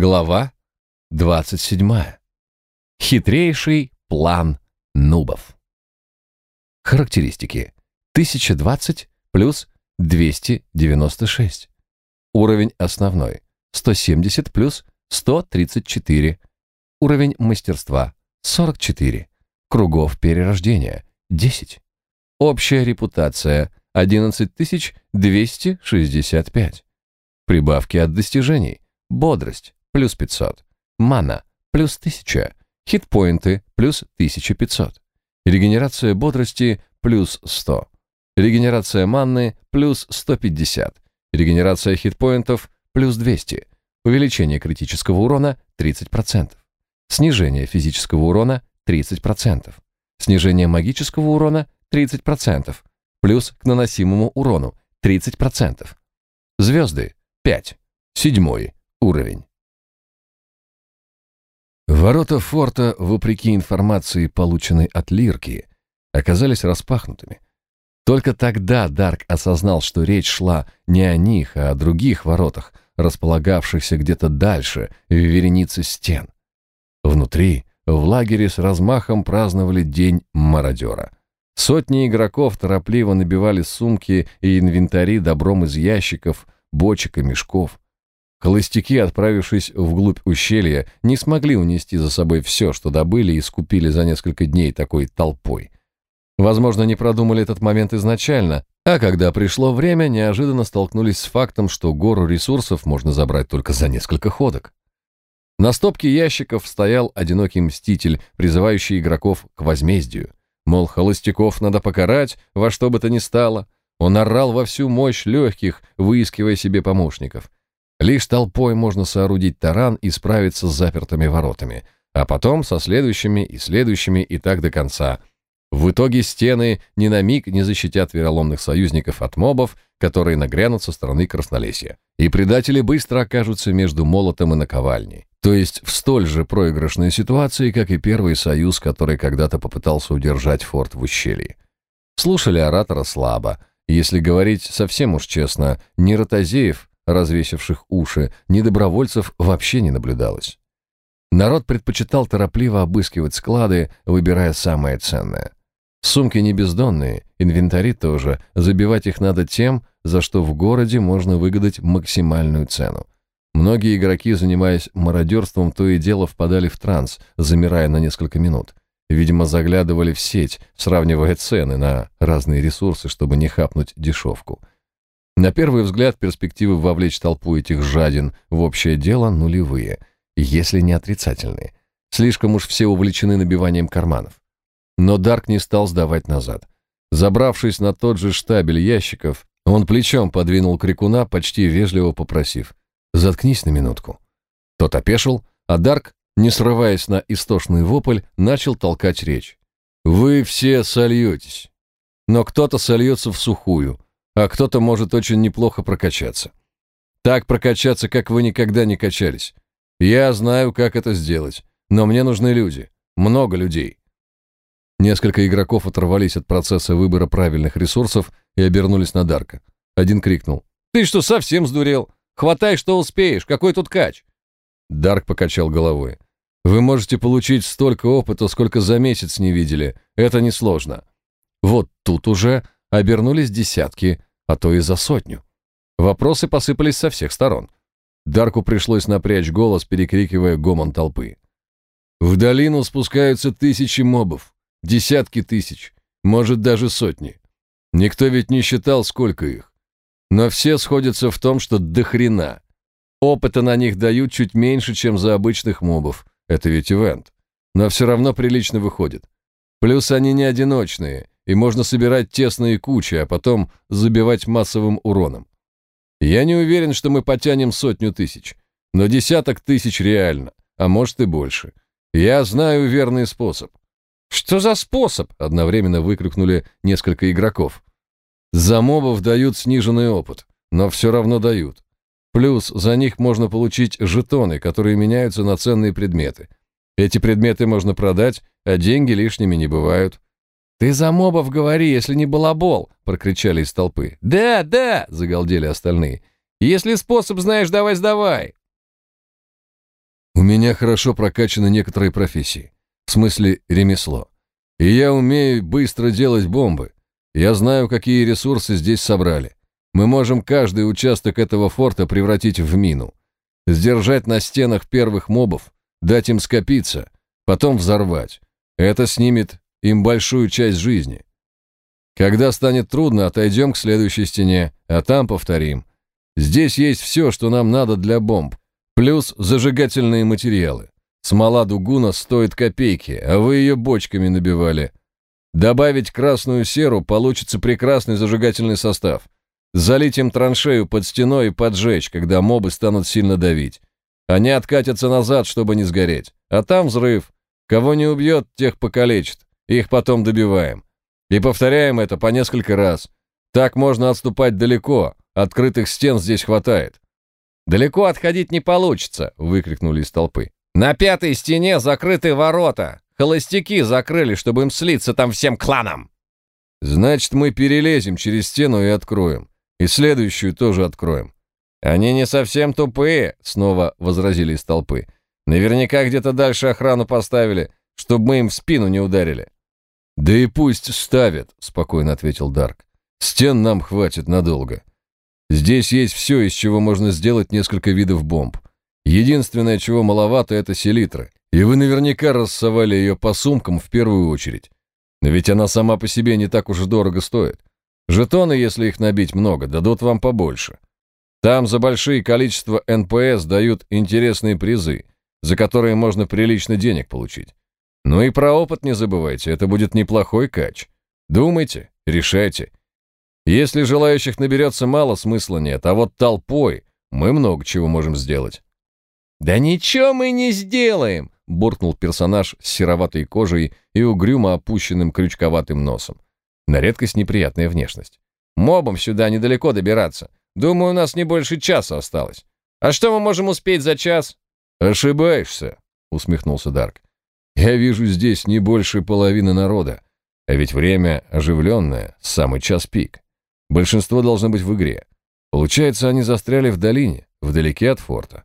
Глава 27. Хитрейший план нубов. Характеристики. 1020 плюс 296. Уровень основной. 170 плюс 134. Уровень мастерства. 44. Кругов перерождения. 10. Общая репутация. 11265. Прибавки от достижений. Бодрость плюс 500. Мана плюс 1000. Хитпоинты плюс 1500. Регенерация бодрости плюс 100. Регенерация манны плюс 150. Регенерация хитпоинтов плюс 200. Увеличение критического урона 30%. Снижение физического урона 30%. Снижение магического урона 30%. Плюс к наносимому урону 30%. Звезды 5. Седьмой уровень. Ворота форта, вопреки информации, полученной от Лирки, оказались распахнутыми. Только тогда Дарк осознал, что речь шла не о них, а о других воротах, располагавшихся где-то дальше, в веренице стен. Внутри, в лагере с размахом праздновали День мародера. Сотни игроков торопливо набивали сумки и инвентари добром из ящиков, бочек и мешков. Холостяки, отправившись вглубь ущелья, не смогли унести за собой все, что добыли и скупили за несколько дней такой толпой. Возможно, не продумали этот момент изначально, а когда пришло время, неожиданно столкнулись с фактом, что гору ресурсов можно забрать только за несколько ходок. На стопке ящиков стоял одинокий мститель, призывающий игроков к возмездию. Мол, холостяков надо покарать во что бы то ни стало. Он орал во всю мощь легких, выискивая себе помощников. Лишь толпой можно соорудить таран и справиться с запертыми воротами, а потом со следующими и следующими и так до конца. В итоге стены ни на миг не защитят вероломных союзников от мобов, которые нагрянут со стороны Краснолесья. И предатели быстро окажутся между молотом и наковальней. То есть в столь же проигрышной ситуации, как и первый союз, который когда-то попытался удержать форт в ущелье. Слушали оратора слабо. Если говорить совсем уж честно, ни Ротозеев, развесивших уши, ни добровольцев вообще не наблюдалось. Народ предпочитал торопливо обыскивать склады, выбирая самое ценное. Сумки не бездонные, инвентари тоже, забивать их надо тем, за что в городе можно выгадать максимальную цену. Многие игроки, занимаясь мародерством, то и дело впадали в транс, замирая на несколько минут. Видимо, заглядывали в сеть, сравнивая цены на разные ресурсы, чтобы не хапнуть дешевку. На первый взгляд перспективы вовлечь толпу этих жадин в общее дело нулевые, если не отрицательные. Слишком уж все увлечены набиванием карманов. Но Дарк не стал сдавать назад. Забравшись на тот же штабель ящиков, он плечом подвинул крикуна, почти вежливо попросив «Заткнись на минутку». Тот опешил, а Дарк, не срываясь на истошный вопль, начал толкать речь. «Вы все сольетесь. Но кто-то сольется в сухую, а кто-то может очень неплохо прокачаться. Так прокачаться, как вы никогда не качались. Я знаю, как это сделать, но мне нужны люди, много людей. Несколько игроков оторвались от процесса выбора правильных ресурсов и обернулись на Дарка. Один крикнул. «Ты что, совсем сдурел? Хватай, что успеешь, какой тут кач?» Дарк покачал головой. «Вы можете получить столько опыта, сколько за месяц не видели. Это несложно». Вот тут уже обернулись десятки, а то и за сотню. Вопросы посыпались со всех сторон. Дарку пришлось напрячь голос, перекрикивая гомон толпы. В долину спускаются тысячи мобов, десятки тысяч, может даже сотни. Никто ведь не считал, сколько их. Но все сходятся в том, что до хрена. Опыта на них дают чуть меньше, чем за обычных мобов. Это ведь ивент. Но все равно прилично выходит. Плюс они не одиночные, и можно собирать тесные кучи, а потом забивать массовым уроном. Я не уверен, что мы потянем сотню тысяч, но десяток тысяч реально, а может и больше. Я знаю верный способ. Что за способ? Одновременно выкрикнули несколько игроков. За мобов дают сниженный опыт, но все равно дают. Плюс за них можно получить жетоны, которые меняются на ценные предметы. Эти предметы можно продать, а деньги лишними не бывают. «Ты за мобов говори, если не балабол!» — прокричали из толпы. «Да, да!» — загалдели остальные. «Если способ знаешь, давай сдавай!» У меня хорошо прокачаны некоторые профессии, в смысле ремесло. И я умею быстро делать бомбы. Я знаю, какие ресурсы здесь собрали. Мы можем каждый участок этого форта превратить в мину. Сдержать на стенах первых мобов, дать им скопиться, потом взорвать. Это снимет им большую часть жизни. Когда станет трудно, отойдем к следующей стене, а там повторим. Здесь есть все, что нам надо для бомб, плюс зажигательные материалы. Смола дугуна стоит копейки, а вы ее бочками набивали. Добавить красную серу, получится прекрасный зажигательный состав. Залить им траншею под стеной и поджечь, когда мобы станут сильно давить. Они откатятся назад, чтобы не сгореть. А там взрыв. Кого не убьет, тех покалечит. Их потом добиваем. И повторяем это по несколько раз. Так можно отступать далеко. Открытых стен здесь хватает. «Далеко отходить не получится!» — выкрикнули из толпы. «На пятой стене закрыты ворота. Холостяки закрыли, чтобы им слиться там всем кланам!» «Значит, мы перелезем через стену и откроем. И следующую тоже откроем». «Они не совсем тупые», — снова возразили из толпы. «Наверняка где-то дальше охрану поставили, чтобы мы им в спину не ударили». «Да и пусть ставят», — спокойно ответил Дарк. «Стен нам хватит надолго. Здесь есть все, из чего можно сделать несколько видов бомб. Единственное, чего маловато, это селитра. И вы наверняка рассовали ее по сумкам в первую очередь. Но ведь она сама по себе не так уж дорого стоит. Жетоны, если их набить много, дадут вам побольше. Там за большие количества НПС дают интересные призы, за которые можно прилично денег получить. Ну и про опыт не забывайте, это будет неплохой кач. Думайте, решайте. Если желающих наберется мало, смысла нет, а вот толпой мы много чего можем сделать. «Да ничего мы не сделаем!» — буркнул персонаж с сероватой кожей и угрюмо опущенным крючковатым носом. На редкость неприятная внешность. «Мобам сюда недалеко добираться. Думаю, у нас не больше часа осталось. А что мы можем успеть за час?» «Ошибаешься», — усмехнулся Дарк. «Я вижу здесь не больше половины народа, а ведь время оживленное, самый час пик. Большинство должно быть в игре. Получается, они застряли в долине, вдалеке от форта.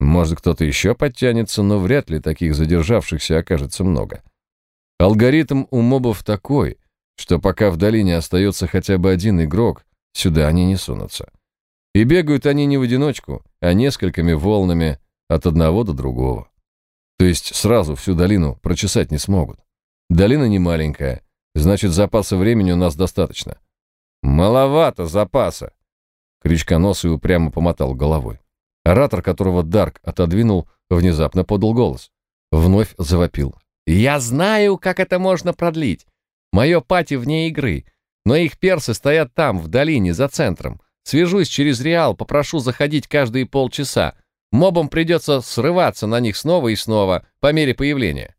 Может, кто-то еще подтянется, но вряд ли таких задержавшихся окажется много. Алгоритм у мобов такой, что пока в долине остается хотя бы один игрок, сюда они не сунутся. И бегают они не в одиночку, а несколькими волнами от одного до другого. То есть сразу всю долину прочесать не смогут. Долина не маленькая, значит, запаса времени у нас достаточно. «Маловато запаса!» Крючконосый упрямо помотал головой. Оратор, которого Дарк отодвинул, внезапно подал голос. Вновь завопил. «Я знаю, как это можно продлить. Мое пати вне игры, но их персы стоят там, в долине, за центром. Свяжусь через Реал, попрошу заходить каждые полчаса. Мобам придется срываться на них снова и снова, по мере появления».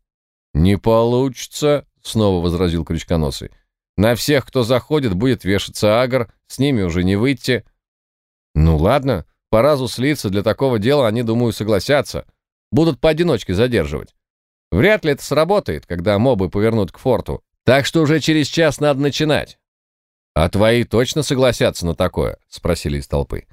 «Не получится», — снова возразил Крючконосый. На всех, кто заходит, будет вешаться агр, с ними уже не выйти. Ну ладно, по разу слиться для такого дела они, думаю, согласятся. Будут поодиночке задерживать. Вряд ли это сработает, когда мобы повернут к форту. Так что уже через час надо начинать. А твои точно согласятся на такое? Спросили из толпы.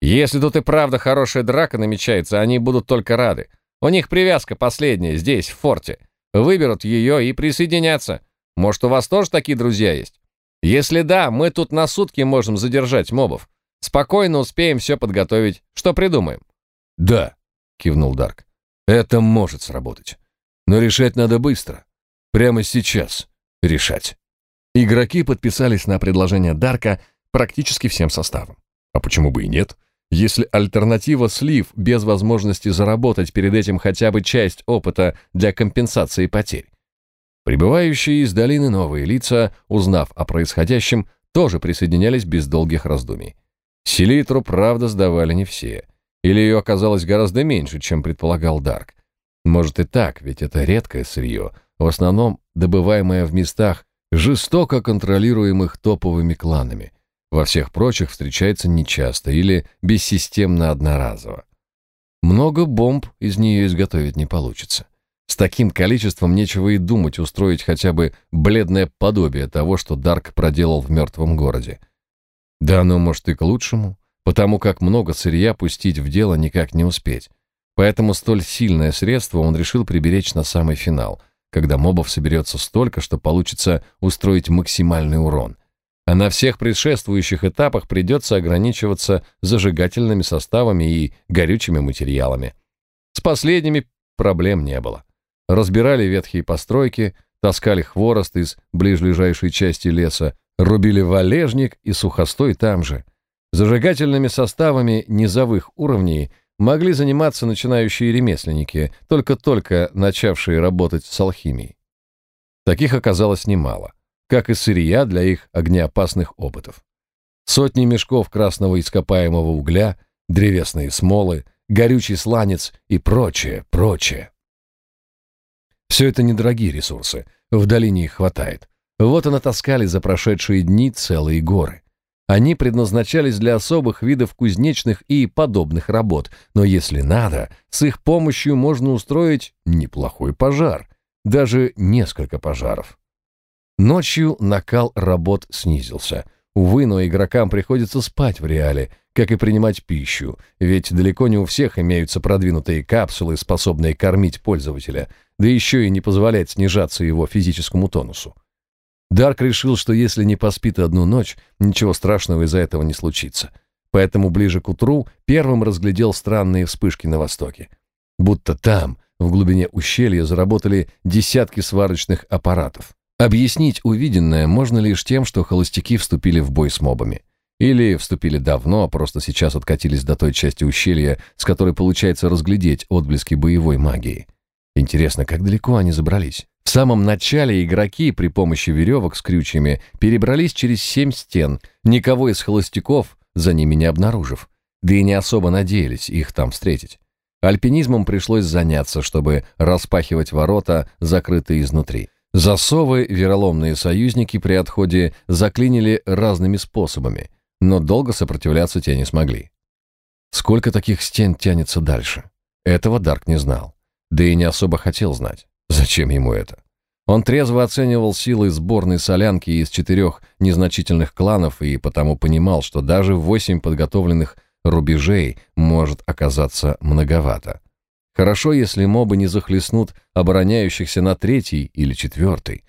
Если тут и правда хорошая драка намечается, они будут только рады. У них привязка последняя здесь, в форте. Выберут ее и присоединятся. Может, у вас тоже такие друзья есть? Если да, мы тут на сутки можем задержать мобов. Спокойно успеем все подготовить. Что придумаем?» «Да», — кивнул Дарк. «Это может сработать. Но решать надо быстро. Прямо сейчас решать». Игроки подписались на предложение Дарка практически всем составом. А почему бы и нет? Если альтернатива слив без возможности заработать перед этим хотя бы часть опыта для компенсации потерь. Прибывающие из долины новые лица, узнав о происходящем, тоже присоединялись без долгих раздумий. Селитру, правда, сдавали не все. Или ее оказалось гораздо меньше, чем предполагал Дарк. Может и так, ведь это редкое сырье, в основном добываемое в местах, жестоко контролируемых топовыми кланами. Во всех прочих встречается нечасто или бессистемно одноразово. Много бомб из нее изготовить не получится. С таким количеством нечего и думать устроить хотя бы бледное подобие того, что Дарк проделал в мертвом городе. Да оно, может, и к лучшему, потому как много сырья пустить в дело никак не успеть. Поэтому столь сильное средство он решил приберечь на самый финал, когда мобов соберется столько, что получится устроить максимальный урон. А на всех предшествующих этапах придется ограничиваться зажигательными составами и горючими материалами. С последними проблем не было. Разбирали ветхие постройки, таскали хворост из ближайшей части леса, рубили валежник и сухостой там же. Зажигательными составами низовых уровней могли заниматься начинающие ремесленники, только-только начавшие работать с алхимией. Таких оказалось немало, как и сырья для их огнеопасных опытов. Сотни мешков красного ископаемого угля, древесные смолы, горючий сланец и прочее, прочее. Все это недорогие ресурсы, в долине их хватает. Вот и натаскали за прошедшие дни целые горы. Они предназначались для особых видов кузнечных и подобных работ, но если надо, с их помощью можно устроить неплохой пожар, даже несколько пожаров. Ночью накал работ снизился. Увы, но игрокам приходится спать в реале, как и принимать пищу, ведь далеко не у всех имеются продвинутые капсулы, способные кормить пользователя, да еще и не позволять снижаться его физическому тонусу. Дарк решил, что если не поспит одну ночь, ничего страшного из-за этого не случится. Поэтому ближе к утру первым разглядел странные вспышки на востоке. Будто там, в глубине ущелья, заработали десятки сварочных аппаратов. Объяснить увиденное можно лишь тем, что холостяки вступили в бой с мобами. Или вступили давно, а просто сейчас откатились до той части ущелья, с которой получается разглядеть отблески боевой магии. Интересно, как далеко они забрались? В самом начале игроки при помощи веревок с крючьями перебрались через семь стен, никого из холостяков за ними не обнаружив, да и не особо надеялись их там встретить. Альпинизмом пришлось заняться, чтобы распахивать ворота, закрытые изнутри. Засовы вероломные союзники при отходе заклинили разными способами, но долго сопротивляться те не смогли. Сколько таких стен тянется дальше? Этого Дарк не знал, да и не особо хотел знать. Зачем ему это? Он трезво оценивал силы сборной солянки из четырех незначительных кланов и потому понимал, что даже восемь подготовленных рубежей может оказаться многовато. Хорошо, если мобы не захлестнут обороняющихся на третий или четвертый.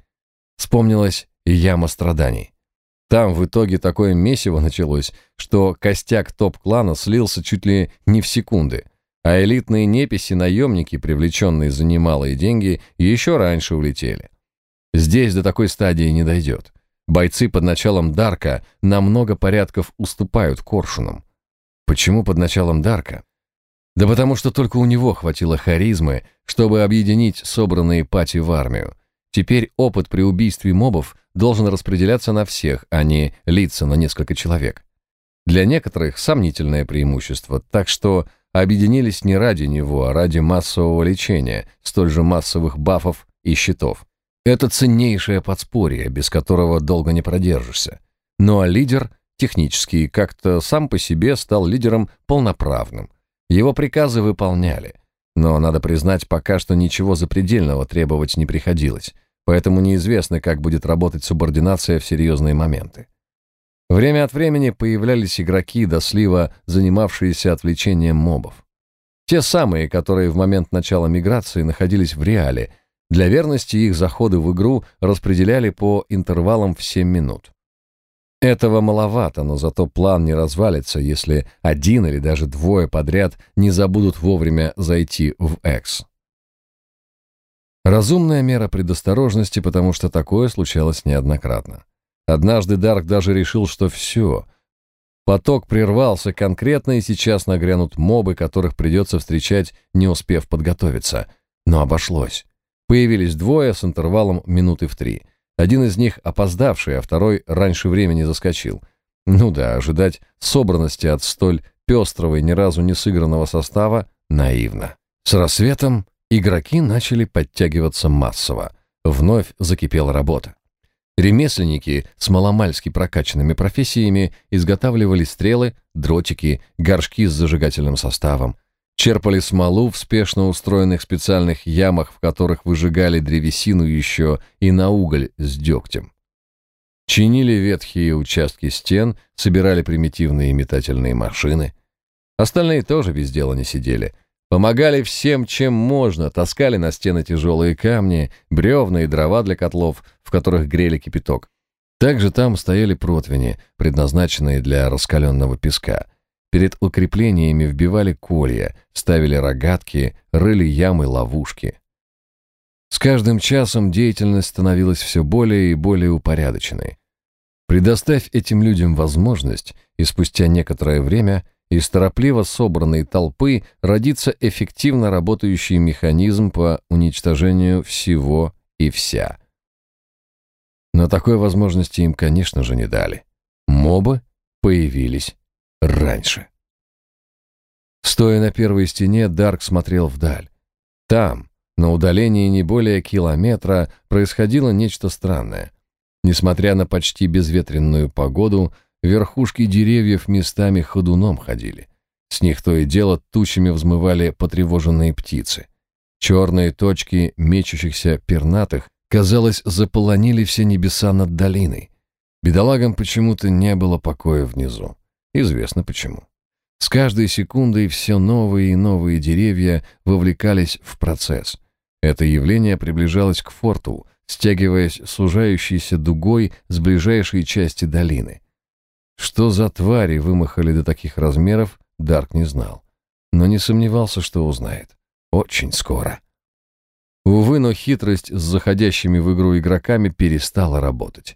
Вспомнилась и яма страданий. Там в итоге такое месиво началось, что костяк топ-клана слился чуть ли не в секунды, а элитные неписи-наемники, привлеченные за немалые деньги, еще раньше улетели. Здесь до такой стадии не дойдет. Бойцы под началом Дарка на много порядков уступают Коршунам. Почему под началом Дарка? Да потому что только у него хватило харизмы, чтобы объединить собранные пати в армию. Теперь опыт при убийстве мобов должен распределяться на всех, а не литься на несколько человек. Для некоторых сомнительное преимущество, так что объединились не ради него, а ради массового лечения, столь же массовых бафов и щитов. Это ценнейшее подспорье, без которого долго не продержишься. Ну а лидер, технически, как-то сам по себе стал лидером полноправным. Его приказы выполняли. Но, надо признать, пока что ничего запредельного требовать не приходилось, поэтому неизвестно, как будет работать субординация в серьезные моменты. Время от времени появлялись игроки до слива, занимавшиеся отвлечением мобов. Те самые, которые в момент начала миграции находились в реале. Для верности их заходы в игру распределяли по интервалам в 7 минут. Этого маловато, но зато план не развалится, если один или даже двое подряд не забудут вовремя зайти в X. Разумная мера предосторожности, потому что такое случалось неоднократно. Однажды Дарк даже решил, что все. Поток прервался конкретно, и сейчас нагрянут мобы, которых придется встречать, не успев подготовиться. Но обошлось. Появились двое с интервалом минуты в три. Один из них опоздавший, а второй раньше времени заскочил. Ну да, ожидать собранности от столь пестрого и ни разу не сыгранного состава наивно. С рассветом игроки начали подтягиваться массово. Вновь закипела работа. Ремесленники с маломальски прокачанными профессиями изготавливали стрелы, дротики, горшки с зажигательным составом, черпали смолу в спешно устроенных специальных ямах, в которых выжигали древесину еще и на уголь с дегтем. Чинили ветхие участки стен, собирали примитивные метательные машины. Остальные тоже без дела не сидели. Помогали всем, чем можно, таскали на стены тяжелые камни, бревна и дрова для котлов, в которых грели кипяток. Также там стояли противни, предназначенные для раскаленного песка. Перед укреплениями вбивали колья, ставили рогатки, рыли ямы, ловушки. С каждым часом деятельность становилась все более и более упорядоченной. Предоставь этим людям возможность, и спустя некоторое время из торопливо собранной толпы родится эффективно работающий механизм по уничтожению всего и вся. Но такой возможности им, конечно же, не дали. Мобы появились раньше. Стоя на первой стене, Дарк смотрел вдаль. Там, на удалении не более километра, происходило нечто странное. Несмотря на почти безветренную погоду, верхушки деревьев местами ходуном ходили. С них то и дело тучами взмывали потревоженные птицы. Черные точки мечущихся пернатых, казалось, заполонили все небеса над долиной. Бедолагам почему-то не было покоя внизу. Известно почему. С каждой секундой все новые и новые деревья вовлекались в процесс. Это явление приближалось к форту, стягиваясь сужающейся дугой с ближайшей части долины. Что за твари вымахали до таких размеров, Дарк не знал, но не сомневался, что узнает. Очень скоро. Увы, но хитрость с заходящими в игру игроками перестала работать.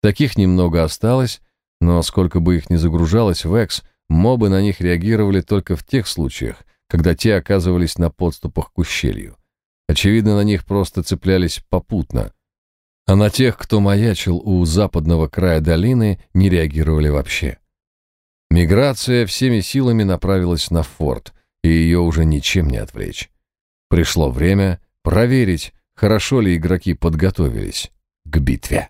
Таких немного осталось, но сколько бы их ни загружалось в Экс, мобы на них реагировали только в тех случаях, когда те оказывались на подступах к ущелью. Очевидно, на них просто цеплялись попутно, а на тех, кто маячил у западного края долины, не реагировали вообще. Миграция всеми силами направилась на форт, и ее уже ничем не отвлечь. Пришло время проверить, хорошо ли игроки подготовились к битве.